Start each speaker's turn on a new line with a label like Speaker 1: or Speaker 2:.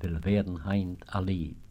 Speaker 1: will werden heint a Lied.